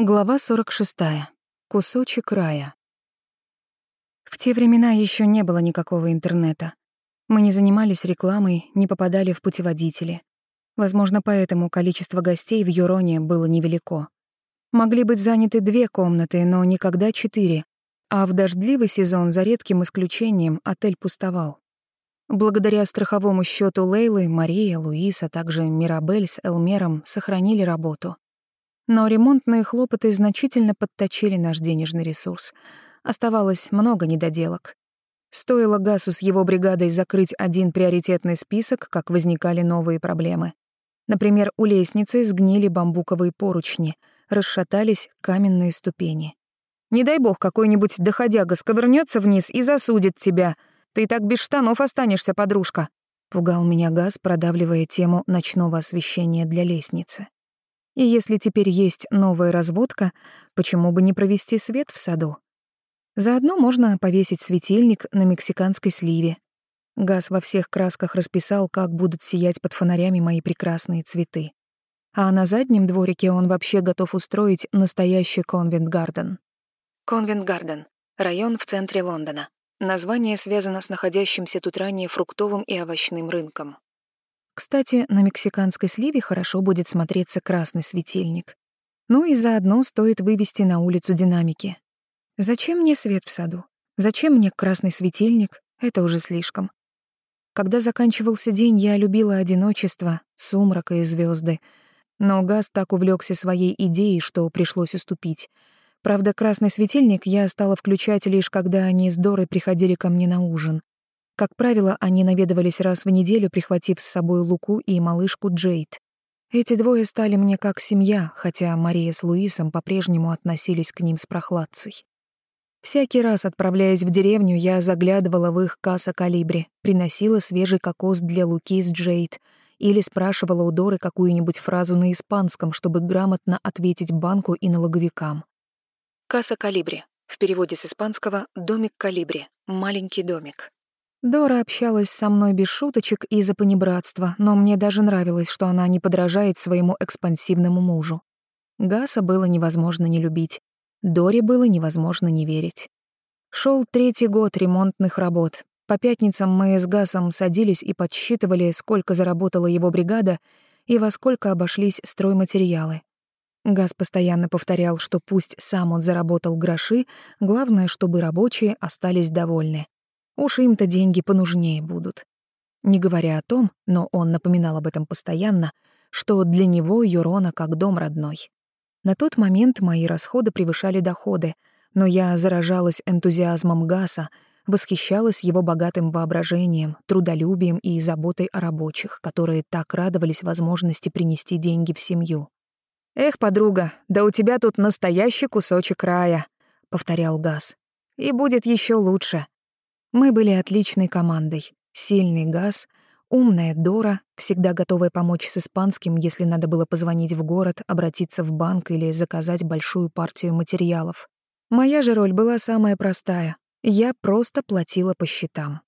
Глава 46. Кусочек рая. В те времена еще не было никакого интернета. Мы не занимались рекламой, не попадали в путеводители. Возможно, поэтому количество гостей в Юроне было невелико. Могли быть заняты две комнаты, но никогда четыре, а в дождливый сезон, за редким исключением, отель пустовал. Благодаря страховому счету Лейлы, Мария, Луис, а также Мирабель с Элмером сохранили работу — но ремонтные хлопоты значительно подточили наш денежный ресурс. Оставалось много недоделок. Стоило Гасу с его бригадой закрыть один приоритетный список, как возникали новые проблемы. Например, у лестницы сгнили бамбуковые поручни, расшатались каменные ступени. «Не дай бог какой-нибудь доходяга сковырнется вниз и засудит тебя. Ты так без штанов останешься, подружка», — пугал меня Газ, продавливая тему ночного освещения для лестницы. И если теперь есть новая разводка, почему бы не провести свет в саду? Заодно можно повесить светильник на мексиканской сливе. Газ во всех красках расписал, как будут сиять под фонарями мои прекрасные цветы. А на заднем дворике он вообще готов устроить настоящий конвент-гарден. Конвент-гарден — район в центре Лондона. Название связано с находящимся тут ранее фруктовым и овощным рынком. Кстати, на мексиканской сливе хорошо будет смотреться красный светильник. Ну и заодно стоит вывести на улицу динамики. Зачем мне свет в саду? Зачем мне красный светильник? Это уже слишком. Когда заканчивался день, я любила одиночество, сумрак и звезды. Но Газ так увлекся своей идеей, что пришлось уступить. Правда, красный светильник я стала включать лишь когда они с Дорой приходили ко мне на ужин. Как правило, они наведывались раз в неделю, прихватив с собой Луку и малышку Джейд. Эти двое стали мне как семья, хотя Мария с Луисом по-прежнему относились к ним с прохладцей. Всякий раз, отправляясь в деревню, я заглядывала в их касса калибре, приносила свежий кокос для Луки с Джейд или спрашивала у Доры какую-нибудь фразу на испанском, чтобы грамотно ответить банку и налоговикам. Касса калибре. В переводе с испанского «домик калибре» — маленький домик. Дора общалась со мной без шуточек и за понебратства, но мне даже нравилось, что она не подражает своему экспансивному мужу. Гаса было невозможно не любить. Доре было невозможно не верить. Шел третий год ремонтных работ. По пятницам мы с Гасом садились и подсчитывали, сколько заработала его бригада и во сколько обошлись стройматериалы. Газ постоянно повторял, что пусть сам он заработал гроши, главное, чтобы рабочие остались довольны. Уж им-то деньги понужнее будут. Не говоря о том, но он напоминал об этом постоянно, что для него Юрона как дом родной. На тот момент мои расходы превышали доходы, но я заражалась энтузиазмом Гаса, восхищалась его богатым воображением, трудолюбием и заботой о рабочих, которые так радовались возможности принести деньги в семью. «Эх, подруга, да у тебя тут настоящий кусочек рая», — повторял Гас. «И будет еще лучше. Мы были отличной командой. Сильный Газ, умная Дора, всегда готовая помочь с испанским, если надо было позвонить в город, обратиться в банк или заказать большую партию материалов. Моя же роль была самая простая. Я просто платила по счетам.